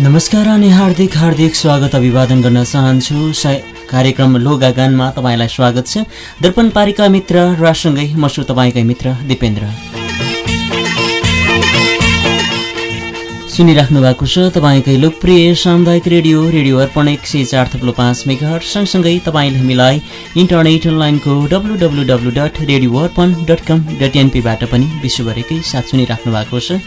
नमस्कार अनि हार्दिक हार्दिक स्वागत अभिवादन गर्न चाहन्छु। कार्यक्रम लोगागानमा तपाईँलाई स्वागत छ। दर्पण पारिका मित्र रासँगै म छु तपाईँकै मित्र दिपेन्द्र। सुनिराख्नु भएको छ तपाईँकै लोकप्रिय सामुदायिक रेडियो रेडियो अर्पण एक सय चार थप्लो पाँच मेघर सँगसँगै तपाईँले हामीलाई इन्टरनेट अनलाइनको W W W dot radio Arpan dot com dot एनपीबाट पनि विश्वभरिकै साथ सुनिराख्नु भएको छ।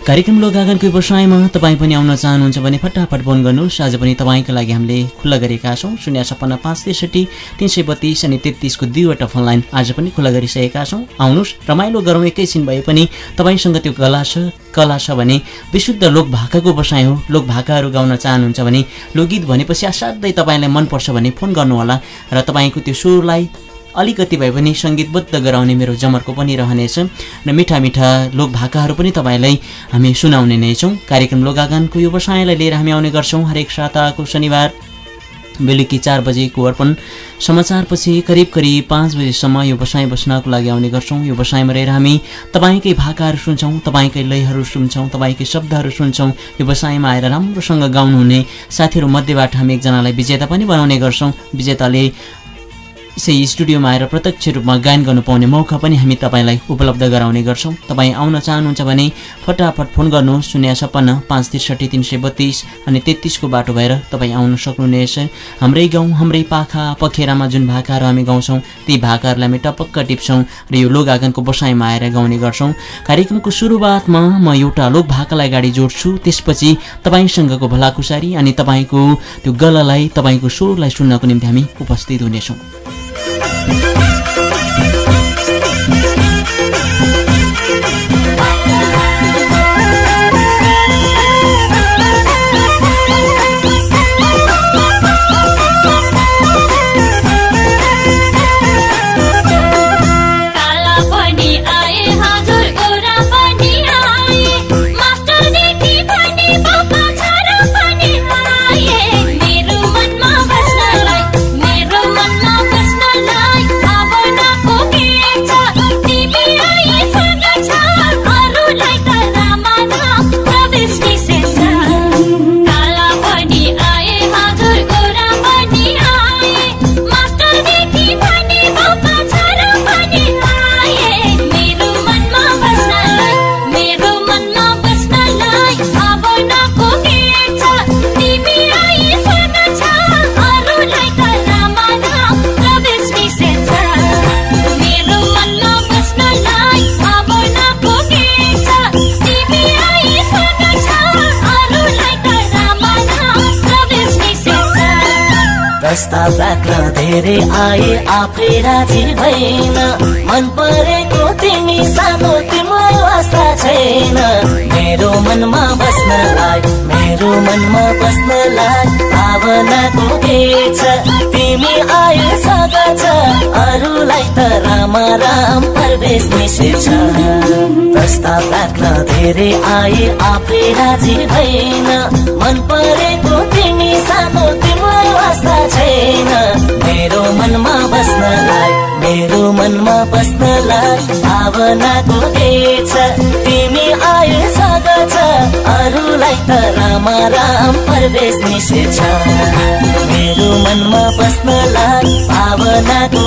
कार्यक्रम लोगागनको व्यवसायमा तपाईँ पनि आउन चाहनुहुन्छ भने फटाफट फोन गर्नुहोस्। आज पनि तपाईँको लागि हामीले खुल्ला गरेका छौँ। शून्य छप्पन्न पाँच त्रिसठी तिन सय बत्तिस अनि तेत्तिसको दुईवटा फोन लाइन आज पनि खुल्ला गरिसकेका छौँ। आउनुहोस् रमाइलो गरौँ। एकैछिन भए पनि तपाईँसँग त्यो कला छ कला छ भने विशुद्ध लोक भाकाको व्यवसाय हो। लोक भाकाहरू गाउन चाहनुहुन्छ भने लोकगीत भनेपछि असाध्यै तपाईँलाई मनपर्छ भने फोन गर्नुहोला र तपाईँको त्यो स्वरलाई अलिकति भए पनि सङ्गीतबद्ध गराउने मेरो जमर्को पनि रहनेछ र मिठा मिठा लोक भाकाहरू पनि तपाईँलाई हामी सुनाउने नै छौँ। कार्यक्रम लोगागानको व्यवसायलाई लिएर हामी आउने गर्छौँ हरेक साताको शनिबार बेलुकी चार बजेको अर्पण। समाचारपछि करिब करिब पाँच बजीसम्म यो बसाइ बस्नको लागि आउने गर्छौँ। यो बसाइमा रहेर हामी तपाईँकै भाकाहरू सुन्छौँ तपाईँकै लयहरू सुन्छौँ तपाईँकै शब्दहरू सुन्छौँ। यो बसाइमा आएर राम्रोसँग गाउनुहुने साथीहरू मध्येबाट हामी एकजनालाई विजेता पनि बनाउने गर्छौँ। विजेताले यसै स्टुडियोमा आएर प्रत्यक्ष रूपमा गायन गर्नु पाउने मौका पनि हामी तपाईँलाई उपलब्ध गराउने गर्छौँ। तपाईँ आउन चाहनुहुन्छ भने फटाफट फोन गर्नुहोस् शून्य छप्पन्न पाँच त्रिसठी तिन सय बत्तिस अनि तेत्तिसको बाटो भएर तपाईँ आउन सक्नुहुनेछ हाम्रै गाउँ हाम्रै पाखा पखेरामा जुन भाकाहरू हामी गाउँछौँ ती भाकाहरूलाई हामी टपक्क टिप्छौँ र यो लोक आँगनको बसाइमा आएर गाउने गर्छौँ। कार्यक्रमको सुरुवातमा म एउटा लोक भाकालाई अगाडि जोड्छु त्यसपछि तपाईँसँगको भलाकुसारी अनि तपाईँको त्यो गलालाई तपाईँको स्वरलाई सुन्नको निम्ति हामी उपस्थित हुनेछौँ। Thank you. धेरै आए आफै राजी भएन। मन परेको तिमी सानो तिम्रो आशा छैन। मेरो मनमा बस्नलाई मेरो मनमा बस्नलाई भावनाको छ तिमी आयो सगछ अरूलाई त राम राम प्रवेश निषेध प्रस्ताव राख्न धेरै आए आफै राजी भएन। मन परेको तिमी सानो तिम्रो आशा छैन। मेरो मनमा बस्नलाई मेरो मनमा बस्नलाई भावनाको छ तिमी आयो छ अरूलाई त राम राम प्रवेश निषेध मेरो मनमा बस्नलाई भावनाको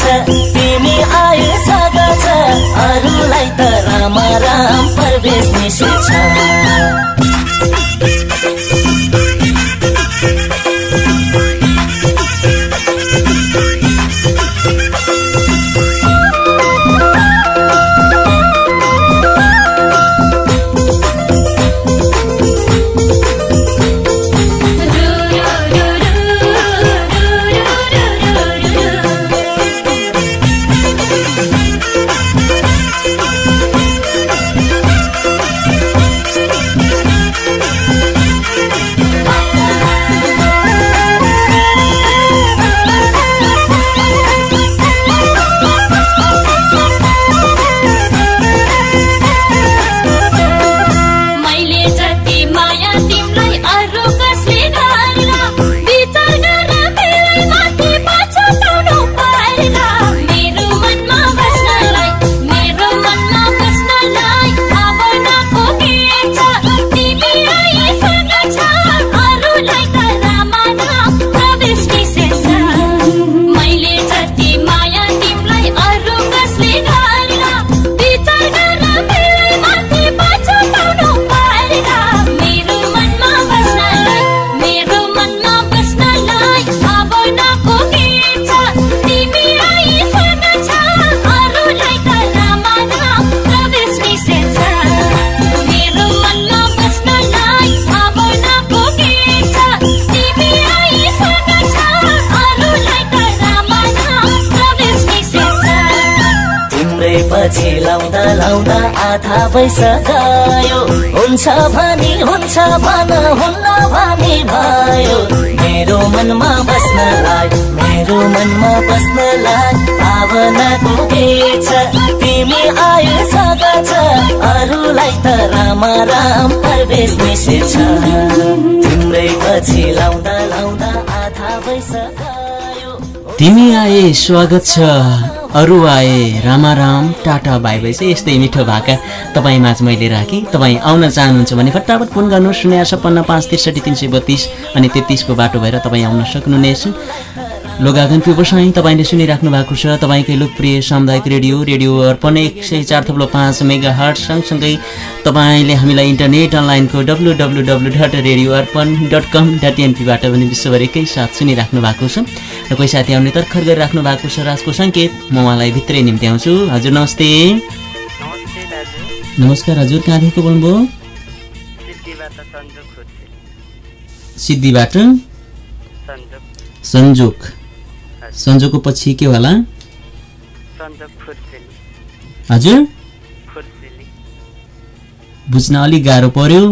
छ तिमी आयो छ अरूलाई त राम राम प्रवेश निषेध पछि लाउँदा लाउँदा आधा गयो हुन्छ भनी हुन्छ भन हुन्न भनी भयो। मेरो मनमा बस्नलाई मेरो मनमा बस्नलाई भावनाको छ तिमी आइसक छ अरूलाई त राम राम प्रवेश निषेध तिम्रै पछि लाउँदा लाउँदा आधा भइसक्यो। तिमी आए स्वागत छ। अरू आए रामाराम टाटा भाइ चाहिँ यस्तै मिठो भाका। तपाईँमाझ मैले राखेँ। तपाईँ आउन चाहनुहुन्छ भने फटाफट फोन गर्नुहोस्। शून्य छप्पन्न पाँच त्रिसठी तिन सय बत्तिस अनि तेत्तिसको बाटो भएर तपाईँ आउन सक्नुहुनेछ। लोगागन व्यवसाय तपाईँले सुनिराख्नु भएको छ तपाईँकै लोकप्रिय सामुदायिक रेडियो रेडियो अर्पण एक सय चार थप्लो पाँच मेगा हट सँगसँगै तपाईँले हामीलाई इन्टरनेट अनलाइनको W W W dot radio Arpan dot com dot एनपीबाट पनि विश्वभरिकै साथ सुनिराख्नु भएको छ। र कोही साथी आउने तर्खर गरिराख्नु भएको छ राजको सङ्केत म उहाँलाई भित्रै निम्ति आउँछु हजुर नमस्ते। नमस्कार हजुर कहाँदेखिको बोल्नुभयो? सिद्धिबाट सन्जोक सन्जोको पछि के होला? हजुर? बुझ्न अलिक गाह्रो पर्यो।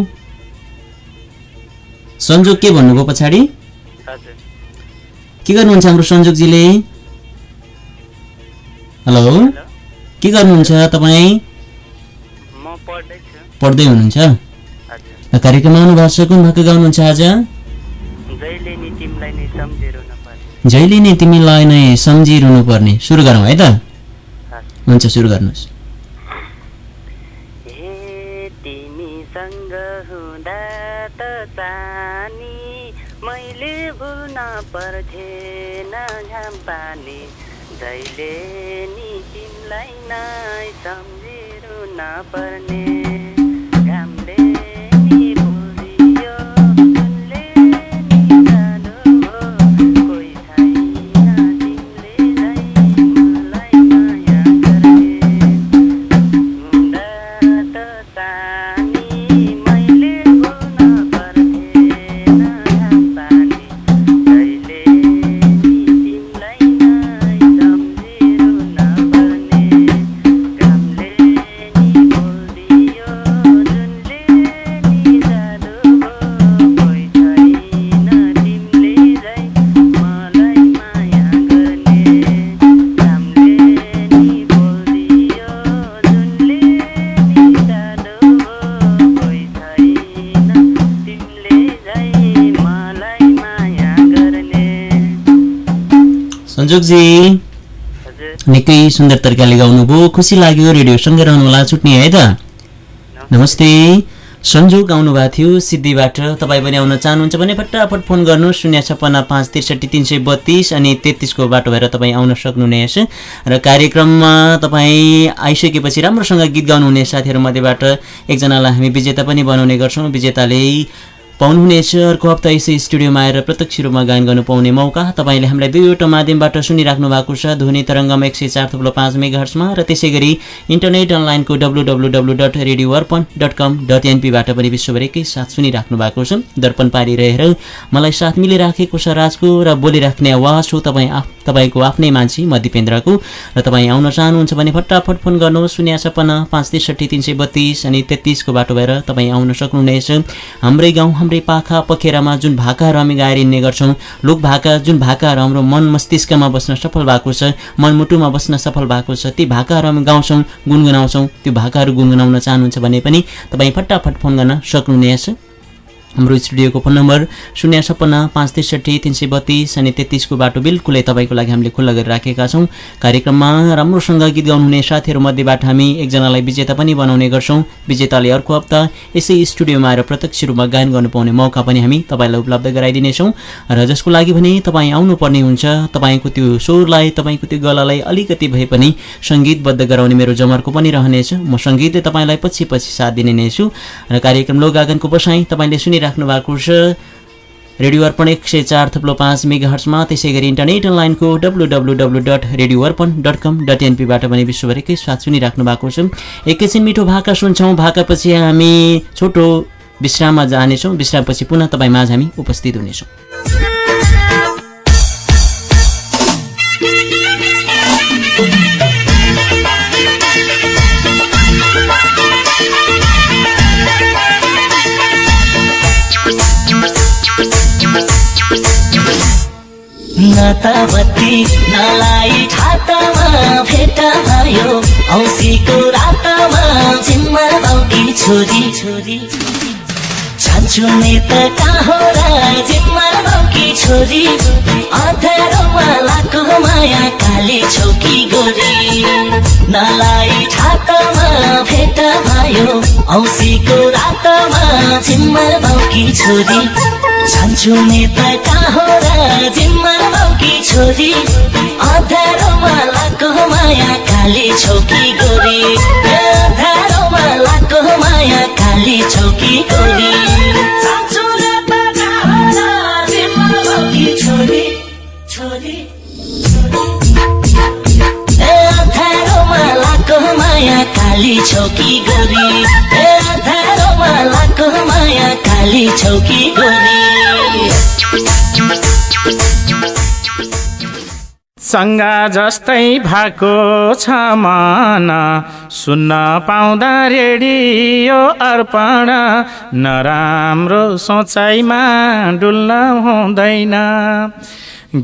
सन्जोग के भन्नुभयो पछाडि? के गर्नुहुन्छ हाम्रो सन्जोगजीले? हेलो। के गर्नुहुन्छ तपाईँ? पढ्दै हुनुहुन्छ? कार्यक्रममा आउनु भएको छ कुन भाका गाउनुहुन्छ आज? जहिले नै तिमीलाई नै सम्झिरहनु पर्ने सुरु गरौँ है त। हुन्छ सुरु गर्नुहोस्। मैले भुल्न पर्थेन घाम पानी। जहिले नि तिमीलाई नै सम्झिरहन पर्ने। सन्जोगजी निकै सुन्दर तरिकाले गाउनुभयो। खुसी लाग्यो रेडियोसँगै रहनुहोला छुट्ने है त। नमस्ते। सन्जोग आउनु भएको थियो सिद्धिबाट। तपाईँ पनि आउन चाहनुहुन्छ भने फटाफट फोन गर्नु शून्य छप्पन्न पाँच त्रिसठी तिन सय बत्तिस अनि तेत्तिसको बाटो भएर तपाईँ आउन सक्नुहुनेछ। र कार्यक्रममा तपाईँ आइसकेपछि राम्रोसँग गीत गाउनुहुने साथीहरूमध्येबाट एकजनालाई हामी विजेता पनि बनाउने गर्छौँ। विजेताले पाउनुहुनेछ अर्को हप्ता यसै स्टुडियोमा आएर प्रत्यक्ष रूपमा गायन गर्नु पाउने मौका। तपाईँले हामीलाई दुईवटा माध्यमबाट सुनिराख्नु भएको छ। ध्वनि तरङ्गमा एक सय चार थुप्रो पाँच मेगाहर्समा र त्यसै गरी इन्टरनेट अनलाइनको W W W dot radio Arpan dot com dot एनपीबाट पनि विश्वभरिकै साथ सुनिराख्नु भएको छ। दर्पण पारिरहेर मलाई साथ मिलिराखेको छ राजको र बोलिराख्ने आवाज हो तपाईँ तपाईँको आफ्नै मान्छे म दिपेन्द्रको। र तपाईँ आउन चाहनुहुन्छ भने फटाफट फोन गर्नुहोस्। शून्य छप्पन्न पाँच त्रिसठी तिन सय बत्तिस अनि तेत्तिसको बाटो भएर तपाईँ आउन सक्नुहुनेछ। हाम्रै गाउँ हाम्रै पाखा पखेरामा जुन भाकाहरू हामी गाएर हिँड्ने गर्छौँ लोक भाका जुन भाकाहरू हाम्रो मन मस्तिष्कमा बस्न सफल भएको छ मनमुटुमा बस्न सफल भएको छ ती भाकाहरू हामी गाउँछौँ गुनगुनाउँछौँ त्यो भाकाहरू गुनगुनाउन चाहनुहुन्छ भने पनि तपाईँ फटाफट फोन गर्न सक्नुहुनेछ। हाम्रो स्टुडियोको फोन नम्बर शून्य छप्पन्न पाँच त्रिसठी तिन सय बत्तिस अनि तेत्तिसको बाटो बिल्कुलै तपाईँको लागि हामीले खुल्ला गरिराखेका छौँ। कार्यक्रममा राम्रोसँग गीत गाउनुहुने साथीहरूमध्येबाट हामी एकजनालाई विजेता पनि बनाउने गर्छौँ। विजेताले अर्को हप्ता यसै स्टुडियोमा आएर प्रत्यक्ष रूपमा गायन गर्नु पाउने मौका पनि हामी तपाईँलाई उपलब्ध गराइदिनेछौँ। र जसको लागि भने तपाईँ आउनुपर्ने हुन्छ तपाईँको त्यो स्वरलाई तपाईँको त्यो गलालाई अलिकति भए पनि सङ्गीतबद्ध गराउने मेरो जमरको पनि रहनेछ। म सङ्गीतले तपाईँलाई पछि पछि साथ दिने नै छु। र कार्यक्रम लोगागनको बसाइ तपाईँले सुनि सुनिराख्नु भएको छ। रेडियो अर्पण एक सय चार थप्लो पाँच मेगा हर्समा त्यसै गरी इन्टरनेट अनलाइनको W W W dot radio Arpan dot com dot एनपीबाट पनि विश्वभरिकै साथ सुनिराख्नु भएको छ एकैछिन मिठो भाका सुन्छौँ भाकापछि हामी छोटो विश्राममा जानेछौँ विश्रामपछि पुनः तपाईँ माझ हामी उपस्थित हुनेछौँ त बत्ती नलाई ठातामा भेट भयो औसीको रातमा जिम्मा बाउकी छोरी। छोरी जान्छु नि त कहाँ र जिम्मा बाउकी छोरी। अँध्यारोमा लाको माया काली छौकी गोरी। नलाई ठातामा भेट भयो औसीको रातमा जिम्मा बाउकी छोरी। जान्छु नि त कहाँ र जिम्मा बाउकी छोरी। अँध्यारोमा लाको माया काली छौकी गोरी। ए, अँध्यारोमा लाको माया काली छौकी गोरी। छोरी। छोरी। लाको माया काली काली छौकी सङ्गा जस्तै भएको छ मन। सुन्न पाउँदा रेडियो अर्पण। नराम्रो सोचाइमा डुल्न हुँदैन।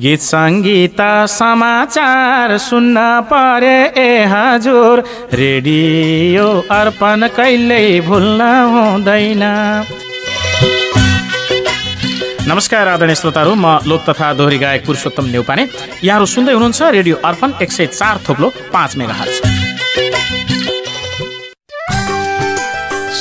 गीत सङ्गीत समाचार सुन्न परे ए हजुर। रेडियो अर्पण कहिल्यै भुल्न हुँदैन। नमस्कार आदरणीय श्रोताहरू म लोक तथा दोहोरी गायक पुरुषोत्तम नेउपाने। यहाँहरू सुन्दै हुनुहुन्छ रेडियो अर्पण एक सय चार थोप्लो पाँच मेगा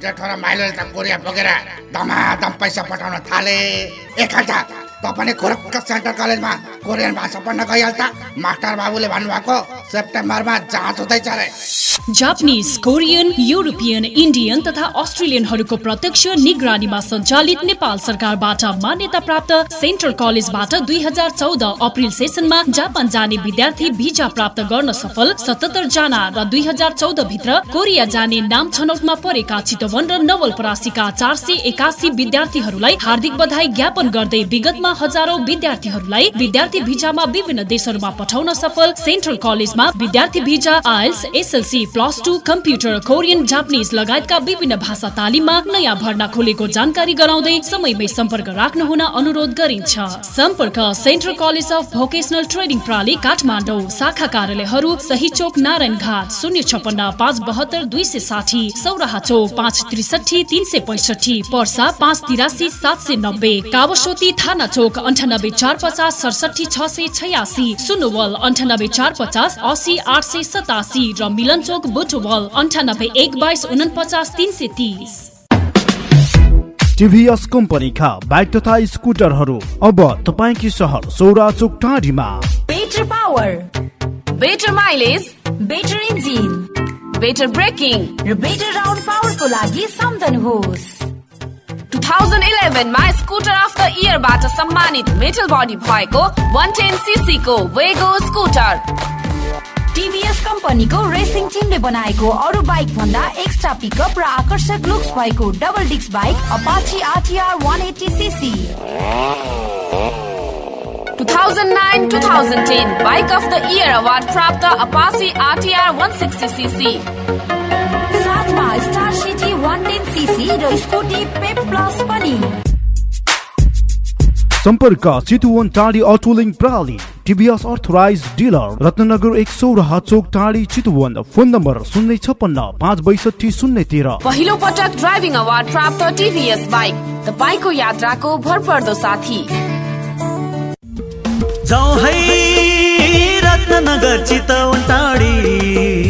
जेठो र माइलोले त कोरिया बोकेर धमाधम पैसा पठाउन थाले। एक त पनि सेन्ट्रल कलेजमा कोरियन भाषा पढ्न गइहाल्छ मास्टर बाबुले भन्नुभएको सेप्टेम्बरमा जाँच हुँदैछ अरे जापानिज कोरियन युरोपियन इन्डियन तथा अस्ट्रेलियनहरूको प्रत्यक्ष निगरानीमा सञ्चालित नेपाल सरकारबाट मान्यता प्राप्त सेन्ट्रल कलेजबाट दुई हजार चौध अप्रिल सेसनमा जापान जाने विद्यार्थी भिजा प्राप्त गर्न सफल सतहत्तर जना र दुई हजार चौध भित्र कोरिया जाने नाम छनौटमा परेका चितवन र नवलपरासीका चार सय एकासी विद्यार्थीहरूलाई हार्दिक बधाई ज्ञापन गर्दै विगतमा हजारौं विद्यार्थीहरूलाई विद्यार्थी भिजामा विभिन्न देशहरूमा पठाउन सफल सेन्ट्रल कलेजमा विद्यार्थी visa IELTS SLC plus two computer Korean Japanese लगायतका विभिन्न भाषा तालिममा नयाँ भर्ना खोलेको जानकारी गराउँदै समयमै सम्पर्क राख्नु हुन अनुरोध गरिन्छ। सम्पर्क Central College of Vocational Training प्रणाली काठमाडौँ शाखा कार्यालयहरू सही चोक नारायण घाट शून्य छपन्न पाँच बहत्तर दुई सय साठी सौराहा चौक पाँच त्रिसठी तिन सय पैसठी पर्सा पाँच तिरासी सात सय नब्बे कावस्वती थाना चोक अन्ठानब्बे चार पचास सडसठी छ सय छयासी सुनोवल अन्ठानब्बे चार पचास असी आठ सय सतासी र मिलन चोक बुटवल अन्ठानब्बे एक बाइस उनपचास तिन सय तिस। टिभीएस कम्पनीका बाइक तथा स्कुटरहरू अब तपाईँकी सहर सौरा चोक टाढीमा। Better power better mileage better engine better braking र बेटर राउन्ड पावरको लागि सम्झनुहोस् 2011 मा स्कुटर अफ द इयरबाट सम्मानित मेटल बडी भएको 110 सीसी को वेगो स्कुटर टिभीएस कम्पनीको रेसिङ टिमले बनाएको अरू बाइक भन्दा एक्स्ट्रा पिकअप र आकर्षक लुक्स भएको double disc bike Apache RTR 180 CC 2009-2010 bike of the year award प्राप्त अपाची आरटिआर 160 सीसी साथमा स्टार सिटी 110 सीसी र स्कुटी पेप प्लस पनि। सम्पर्क चितुवन टाढी अटोलिङ प्रणाली टिभीएस अर्थराइज डिलर रत्नगर एक सौराहा चोक टाढी चितुवन फोन नम्बर शून्य छप्पन्न पाँच बैसठी शून्य तेह्र। पहिलो पटक ड्राइभिङ अवार्ड प्राप्त टिभीएस बाइक तपाईँको यात्राको भरपर्दो साथी। जाउँ है रत्नगर चितवन टाढी।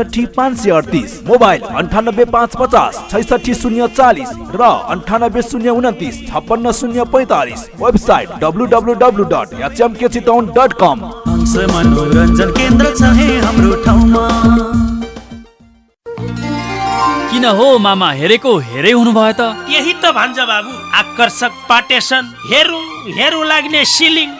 एकसठी पाँच सय अडतिस मोबाइल अन्ठानब्बे पाँच पचास छैसठी शून्य चालिस र अन्ठानब्बे शून्य उन्तिस छप्पन्न शून्य पैँतालिस website W W W dot HMK Chitwan dot com. मनोरञ्जन केन्द्र छ है हाम्रो ठाउँमा। किन हो मामा हेरेको हेरै हुनुभयो त? यही त भन्छ बाबु। आकर्षक पाटेसन। हेरौँ हेरौँ लाग्ने सिलिङ।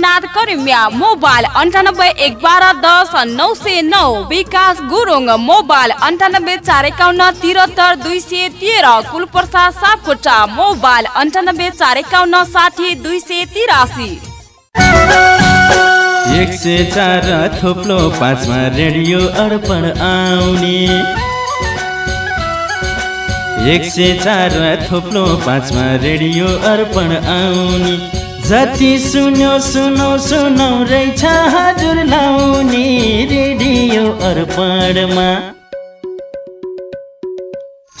इनाद करिमिया मोबाइल अन्ठानब्बे एक बाह्र दस नौ सय नौ। विकास गुरुङ मोबाइल अन्ठानब्बे चार एकाउन्न तिहत्तर दुई सय तेह्र। कुलप्रसाद सापकोटा मोबाइल अन्ठानब्बे चार एकाउन्न साठी दुई सय तिरासी। एक सय चार थोप्लो पाँचमा रेडियो अर्पण आउने। एक सय चार थोप्लो पाँचमा रेडियो अर्पण आउने। जति सुन्यो सुनौ सुनौ रहेछ हजुर लाउने रेडियो अर्पणमा।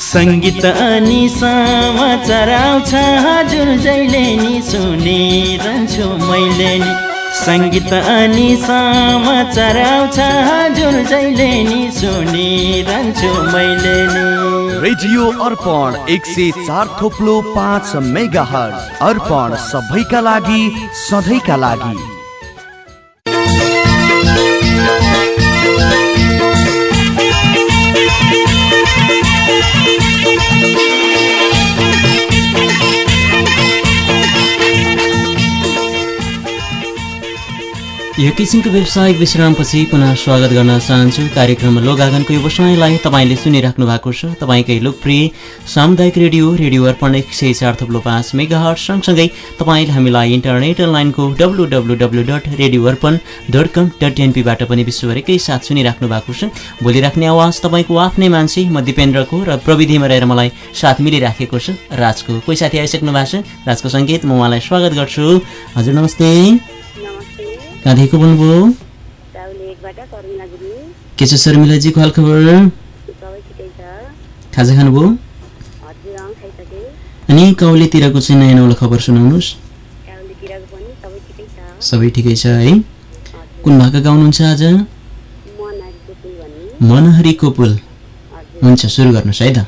सङ्गीत अनि समाचार आउँछ हजुर जहिले नि सुनिरहन्छु मैले नि। सङ्गीत अनि समाचार आउँछ। हजुर जहिले नि सुनिरहन्छु मैले नि। रेडियो अर्पण एक सय चार थोप्लो पाँच मेगा हर्ज अर्पण सबैका लागि सधैँका लागि। यो किसिमको व्यावसायिक विश्रामपछि पुनः स्वागत गर्न चाहन्छु। कार्यक्रम लोगागनको व्यवसायलाई तपाईँले सुनिराख्नु भएको छ। तपाईँकै लोकप्रिय सामुदायिक रेडियो रेडियो अर्पण एक सय चार थप्लो पाँच मेगा हट सँगसँगै तपाईँले हामीलाई इन्टरनेट अनलाइनको W W W dot radio Arpan dot com dot एनपीबाट पनि विश्वभरिकै साथ सुनिराख्नु भएको छ। बोलिराख्ने आवाज तपाईँको आफ्नै मान्छे म दिपेन्द्रको र प्रविधिमा रहेर मलाई साथ मिलिराखेको छ। राजको कोही साथी आइसक्नु भएको छ? राजको सङ्गीत म उहाँलाई स्वागत गर्छु। हजुर नमस्ते। कहाँदेखिको बोल्नुभयो के छ शर्मिलाजीको हालखबर। खाजा खानुभयो। अनि कौलेतिरको चाहिँ नयाँ नौलो खबर सुनाउनुहोस्। सबै ठिकै छ। है। कुन भाका गाउनुहुन्छ आज? मनहरीको पुल हुन्छ सुरु गर्नुहोस् है त।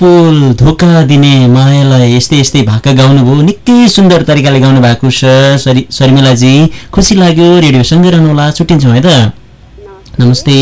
पुल धोका दिने मायालाई यस्तै यस्तै भाका गाउनुभयो निकै सुन्दर तरिकाले गाउनु भएको छ। शर्मिलाजी खुसी लाग्यो। रेडियोसँगै रहनुहोला छुट्टिन्छौँ है त? नमस्ते।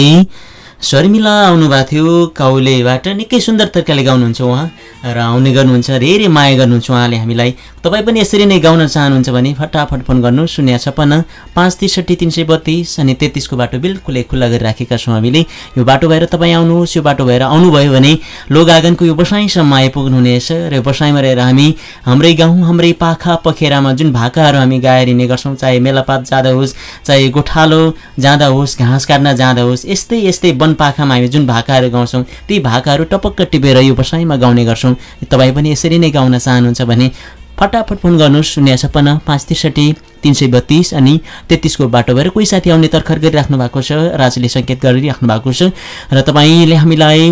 शर्मिला आउनुभएको थियो काउलेबाट। निकै सुन्दर तरिकाले गाउनुहुन्छ उहाँ। र आउने गर्नुहुन्छ धेरै माया गर्नुहुन्छ उहाँले हामीलाई। तपाईँ पनि यसरी नै गाउन चाहनुहुन्छ भने फटाफट फोन गर्नु शून्य छप्पन्न पाँच त्रिसठी तिन सय बत्तिस अनि तेत्तिसको बाटो बिल्कुलै खुल्ला गरिराखेका छौँ हामीले। यो बाटो भएर तपाईँ आउनुहोस् यो बाटो भएर आउनुभयो भने लोगागनको यो बसाइँसम्म आइपुग्नुहुनेछ र यो बसाइँमा रहेर हामी हाम्रै गाउँ हाम्रै पाखा पखेरामा जुन भाकाहरू हामी गाएर हिँड्ने गर्छौँ चाहे मेलापात जाँदा होस् चाहे गोठालो जाँदा होस् घाँस काट्न जाँदा होस् यस्तै यस्तै वनपाखामा हामी जुन भाकाहरू गाउँछौँ ती भाकाहरू टपक्क टिपेर यो बसाइँमा गाउने गर्छौँ। तपाईँ पनि यसरी नै गाउन चाहनुहुन्छ भने फटाफट फोन गर्नुहोस् शून्य छप्पन्न पाँच त्रिसठी तिन सय बत्तिस अनि तेत्तिसको बाटो भएर कोही साथी आउने तर्खर गरिराख्नु भएको छ। राजुले सङ्केत गरिराख्नु भएको छ। र तपाईँले हामीलाई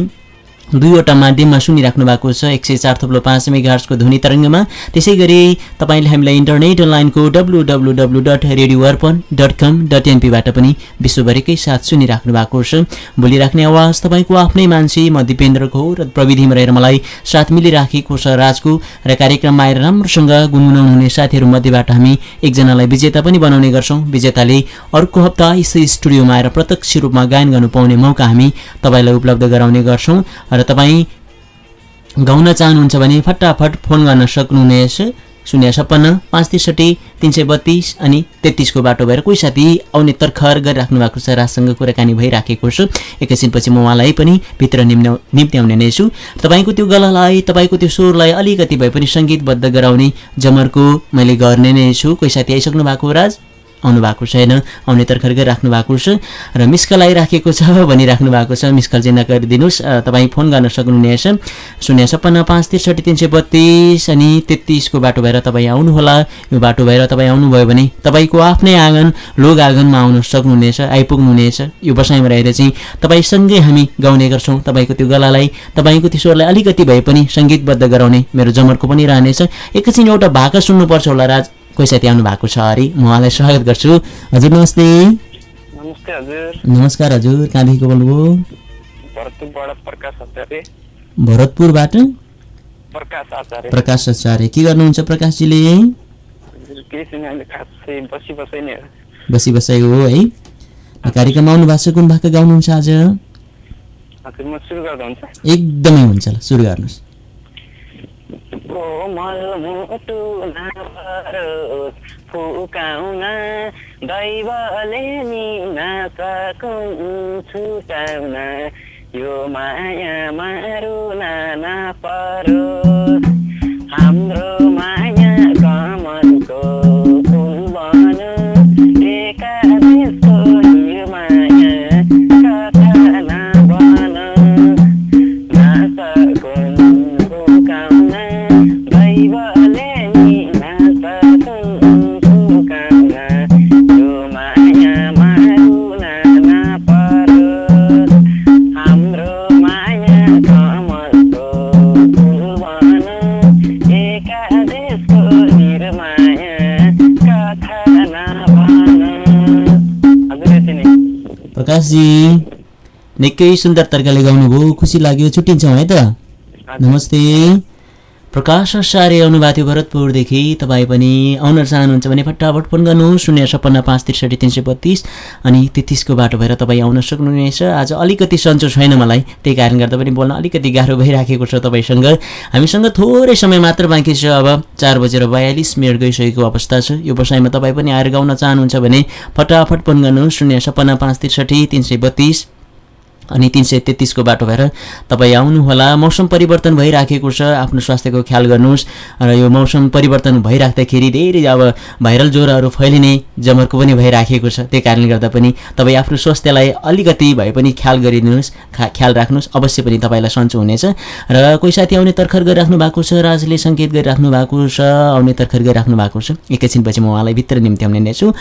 दुईवटा माध्यममा सुनिराख्नु भएको छ। एक सय चार थप्लो पाँच मेगार्सको ध्वनि तरङ्गमा। त्यसै गरी तपाईँले हामीलाई इन्टरनेट अनलाइनको W W W dot radio Arpan dot com dot एनपीबाट पनि विश्वभरिकै साथ सुनिराख्नु भएको छ। बोलिराख्ने आवाज तपाईँको आफ्नै मान्छे म दिपेन्द्रको हो र प्रविधिमा रहेर मलाई साथ मिलिराखेको छ राजको र कार्यक्रममा आएर राम्रोसँग गुनगुनाउनु हुने साथीहरू मध्येबाट हामी एकजनालाई विजेता पनि बनाउने गर्छौँ। विजेताले अर्को हप्ता यसै स्टुडियोमा आएर प्रत्यक्ष रूपमा गायन गर्नु पाउने मौका हामी तपाईँलाई उपलब्ध गराउने गर्छौँ। र तपाईँ गाउन चाहनुहुन्छ भने फटाफट फोन गर्न सक्नुहुनेछ शून्य छप्पन्न पाँच त्रिसठी तिन सय बत्तिस अनि तेत्तिसको बाटो भएर कोही साथी आउने तर्खर गरिराख्नु भएको छ राजसँग कुराकानी भइराखेको छु। एकैछिनपछि म उहाँलाई पनि भित्र निम्न निम्त्याउने नै छु। तपाईँको त्यो गलालाई तपाईँको त्यो स्वरलाई अलिकति भए पनि सङ्गीतबद्ध गराउने जमरको मैले गर्ने नै छु। कोही साथी आइसक्नु भएको राज? आउनु भएको छैन आउने तर्खर गरिराख्नु भएको छ र मिसकल आइराखेको छ भनिराख्नु भएको छ। मिसकल चाहिँ नगरिदिनुहोस् तपाईँ फोन गर्न सक्नुहुनेछ शून्य छप्पन्न पाँच त्रिसठी तिन सय बत्तिस अनि तेत्तिसको बाटो भएर तपाईँ आउनुहोला। यो बाटो भएर तपाईँ आउनुभयो भने तपाईँको आफ्नै आँगन लोग आँगनमा आउनु सक्नुहुनेछ आइपुग्नुहुनेछ यो बसाइमा रहेर चाहिँ तपाईँसँगै हामी गाउने गर्छौँ। तपाईँको त्यो गलालाई तपाईँको त्यो स्वरलाई अलिकति भए पनि सङ्गीतबद्ध गराउने मेरो जमरको पनि रहनेछ। एकैछिन एउटा भाका सुन्नुपर्छ होला राज। कोही साथी आउनु भएको छ अरे म उहाँलाई स्वागत गर्छु। हजुर नमस्ते। नमस्कार हजुर कहाँदेखिको बोल्नुभयो? भरतपुरबाट प्रकाश आचार्य। के गर्नुहुन्छ प्रकाशजीले? बसी बसाइ हो। है कार्यक्रममा आउनु भएको छ कुन भाका गाउनुहुन्छ आज? एकदमै हुन्छ ल सुरु गर्नुहोस्। कोमल मुटु नपरोस् फुकाउन दैवले नि नसकुन् छुटाउन यो माया रुन नपरोस् हाम्रो प्रकाशजी निकै सुन्दर तरिकाले गाउनुभयो। खुसी लाग्यो छुट्टिन्छौँ है त। नमस्ते। प्रकाश सारे आउनुभएको थियो भरतपुरदेखि तपाईँ पनि आउन चाहनुहुन्छ भने फटाफट फोन गर्नुहोस् शून्य छप्पन्न पाँच त्रिसठी तिन सय बत्तिस अनि तेत्तिसको बाटो भएर तपाईँ आउन सक्नुहुनेछ। आज अलिकति सन्चो छैन मलाई त्यही कारणले गर्दा पनि बोल्न अलिकति गाह्रो भइराखेको छ तपाईँसँग। हामीसँग थोरै समय मात्र बाँकी छ। अब चार बजेर बयालिस मिनट गइसकेको अवस्था छ। यो बसाइमा तपाईँ पनि आएर गाउन चाहनुहुन्छ भने फटाफट फोन गर्नुहोस् शून्य छप्पन्न पाँच त्रिसठी तिन सय बत्तिस। अनि तिन सय तेत्तिसको बाटो भएर तपाईँ आउनुहोला। मौसम परिवर्तन भइराखेको छ आफ्नो स्वास्थ्यको ख्याल गर्नुहोस्। र यो मौसम परिवर्तन भइराख्दाखेरि धेरै अब भाइरल ज्वरोहरू फैलिने जमरको पनि भइराखेको छ। त्यही कारणले गर्दा पनि तपाईँ आफ्नो स्वास्थ्यलाई अलिकति भए पनि ख्याल गरिदिनुहोस् ख्याल राख्नुहोस्। अवश्य पनि तपाईँलाई सन्चो हुनेछ। र कोही साथी आउने तर्खर गरिराख्नु भएको छ राजले सङ्केत गरिराख्नु भएको छ आउने तर्खर गरिराख्नु भएको छ। एकैछिनपछि म उहाँलाई भित्र निम्त्याउने नै छु।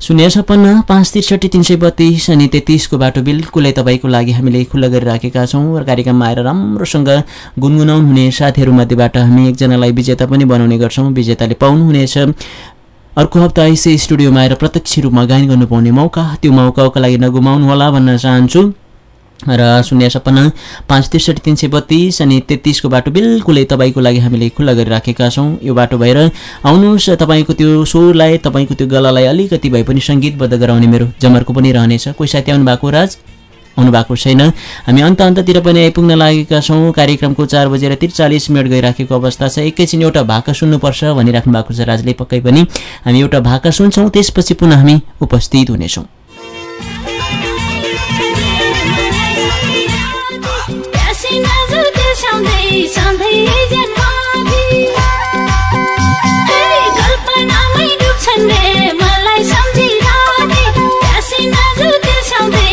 शून्य छप्पन्न पाँच त्रिसठी तिन सय बत्तिस अनि तेत्तिसको बाटो बिल्कुलै तपाईँको लागि हामीले खुल्ला गरिराखेका छौँ र कार्यक्रममा आएर राम्रोसँग गुनगुनाउनु हुने साथीहरूमध्येबाट हामी एकजनालाई विजेता पनि बनाउने गर्छौँ। विजेताले पाउनुहुनेछ। अर्को हप्ता यसै स्टुडियोमा आएर प्रत्यक्ष रूपमा गायन गर्नु पाउने मौका त्यो मौकाको लागि नगुमाउनु होला भन्न चाहन्छु। र शून्य सपन्न पाँच त्रिसठी तिन सय बत्तिस अनि तेत्तिसको बाटो बिल्कुलै तपाईँको लागि हामीले खुल्ला गरिराखेका छौँ। यो बाटो भएर आउनुहोस् तपाईँको त्यो स्वरलाई तपाईँको त्यो गलालाई अलिकति भए पनि सङ्गीतबद्ध गराउने मेरो जमर्को पनि रहनेछ। कोही साथी आउनु भएको राज? आउनु भएको छैन। हामी अन्त अन्ततिर पनि आइपुग्न लागेका छौँ। कार्यक्रमको चार बजेर त्रिचालिस मिनट गइराखेको अवस्था छ। एकैछिन एउटा भाका सुन्नुपर्छ भनिराख्नु भएको छ राजले पक्कै पनि। हामी एउटा भाका सुन्छौँ त्यसपछि पुनः हामी उपस्थित हुनेछौँ। प्यासी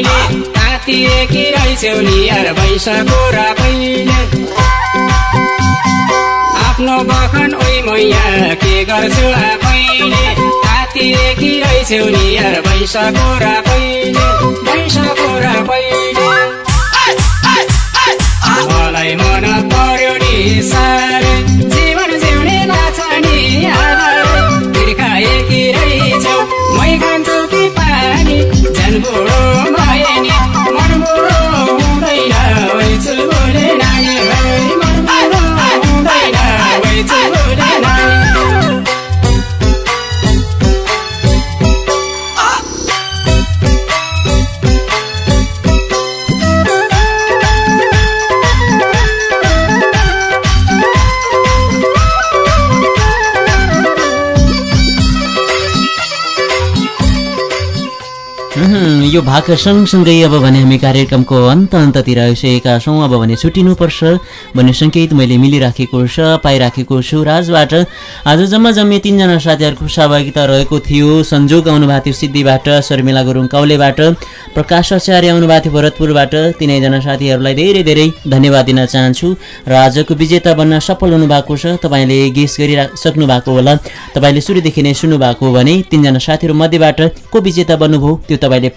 तातिएकी रहेछौ नि यार भैँसको र पहिले आफ्नो बखान ओइ मैया के गर्छु आफैले तातिएकी रहेछौ नि यार भैँसको र पहिले भैँसको र पहिले मलाई मन पर्यो नि साह्रै जीवन जिउने लाग्छ नि आधार बिर्खाएकी रहेछौ मै खान्छु and go, my भाका सँगसँगै अब भने हामी कार्यक्रमको अन्त अन्ततिर आइसकेका छौँ। अब भने छुट्टिनुपर्छ भन्ने सङ्केत मैले मिलिराखेको छ पाइराखेको छु। राजबाट आज जम्मा जम्मी तिनजना साथीहरूको सहभागिता रहेको थियो। संजोग आउनुभएको थियो सिद्धिबाट शर्मिला गुरुङ काउलेबाट प्रकाश आचार्य आउनुभएको थियो भरतपुरबाट। तिनैजना साथीहरूलाई धेरै धेरै धन्यवाद दिन चाहन्छु। र आजको विजेता बन्न सफल हुनुभएको छ। तपाईँले गेस गरिरा सक्नु भएको होला। तपाईँले सुरुदेखि नै सुन्नुभएको हो भने तिनजना साथीहरू मध्येबाट को विजेता बन्नुभयो त्यो तपाईँले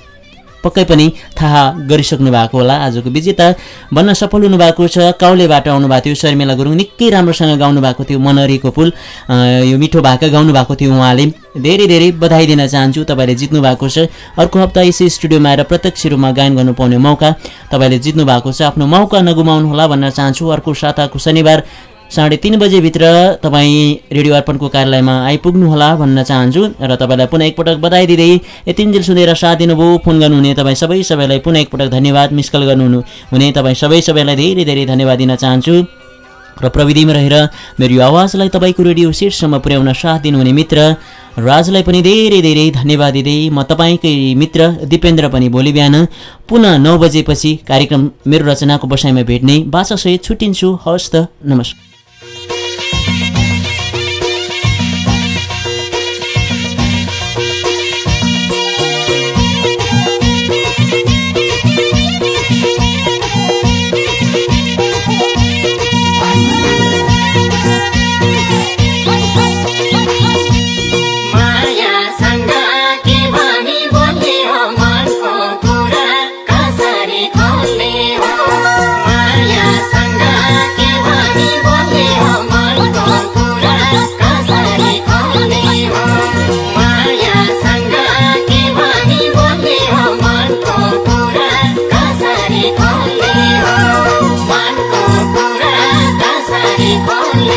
पक्कै पनि थाहा गरिसक्नु भएको होला आजको विजेता बन्न सफल हुनुभएको छ काउलेबाट आउनुभएको थियो शर्मिला गुरुङ निकै राम्रोसँग गाउनु भएको थियो मनहरीको पुल यो मिठो भाका गाउनु भएको थियो उहाँले। धेरै धेरै बधाई दिन चाहन्छु तपाईँले जित्नु भएको छ। अर्को हप्ता यसै स्टुडियोमा आएर प्रत्यक्ष रूपमा गायन गर्नु पाउने मौका तपाईँले जित्नु भएको छ। आफ्नो मौका नगुमाउनुहोला भन्न चाहन्छु। अर्को साताको शनिबार साढे तिन बजेभित्र तपाईँ रेडियो अर्पणको कार्यालयमा आइपुग्नुहोला भन्न चाहन्छु र तपाईँलाई पुनः एकपटक बधाई दिँदै यतिन्जेल सुनेर साथ दिनुभयो फोन गर्नुहुने तपाईँ सबै सबैलाई पुनः एकपटक धन्यवाद मिस कल गर्नुहुनु हुने तपाईँ सबै सबैलाई धेरै धेरै धन्यवाद दिन चाहन्छु। र प्रविधिमा रहेर मेरो यो आवाजलाई तपाईँको रेडियो सेटसम्म पुर्याउन साथ दिनुहुने मित्र राजलाई पनि धेरै धेरै धन्यवाद दिँदै म तपाईँकै मित्र दिपेन्द्र पनि भोलि बिहान पुनः नौ बजेपछि कार्यक्रम मेरो रचनाको बसाइमा भेट्ने बाचासहित छुट्टिन्छु। हवस् त नमस्कार।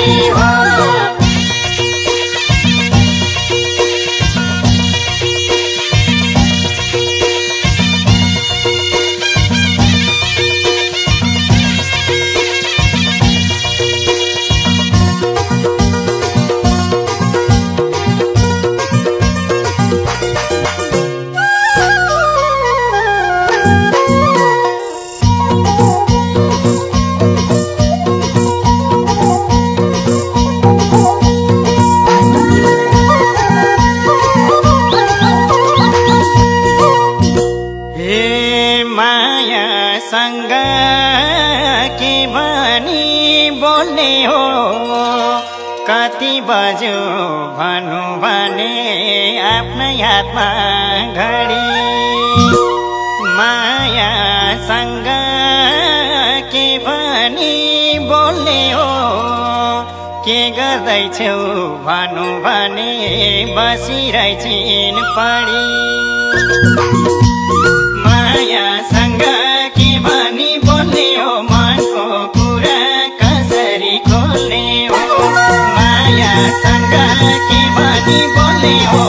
खोल्ने पढी मायासँग के भनी बोल्ने हो मनको कुरा कसरी खोल्ने हो? मायासँग के भनी बोल्ने हो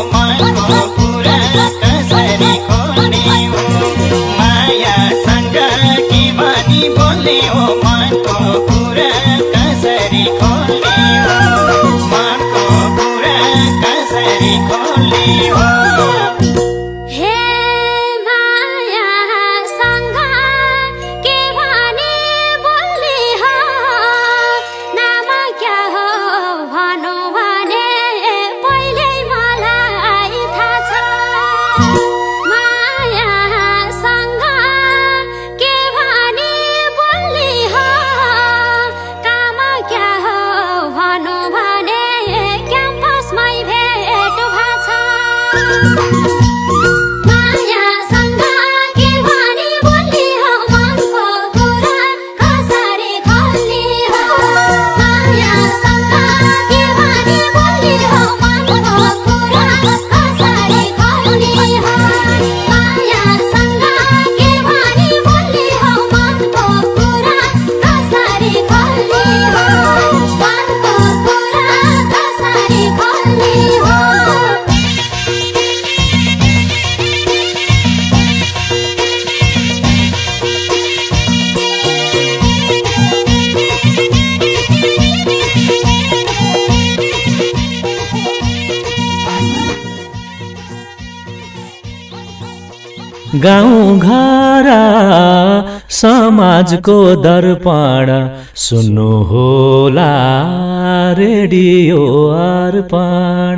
समाजको दर्पण। सुन्नु होला रेडियो अर्पण।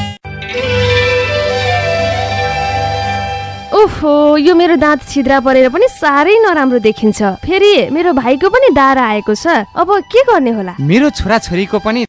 ओहो यो मेरो दाँत छिद्रा परेर पनि साह्रै नराम्रो देखिन्छ। फेरि मेरो भाइको पनि दारा आएको छ। अब के गर्ने होला? मेरो छोराछोरीको पनि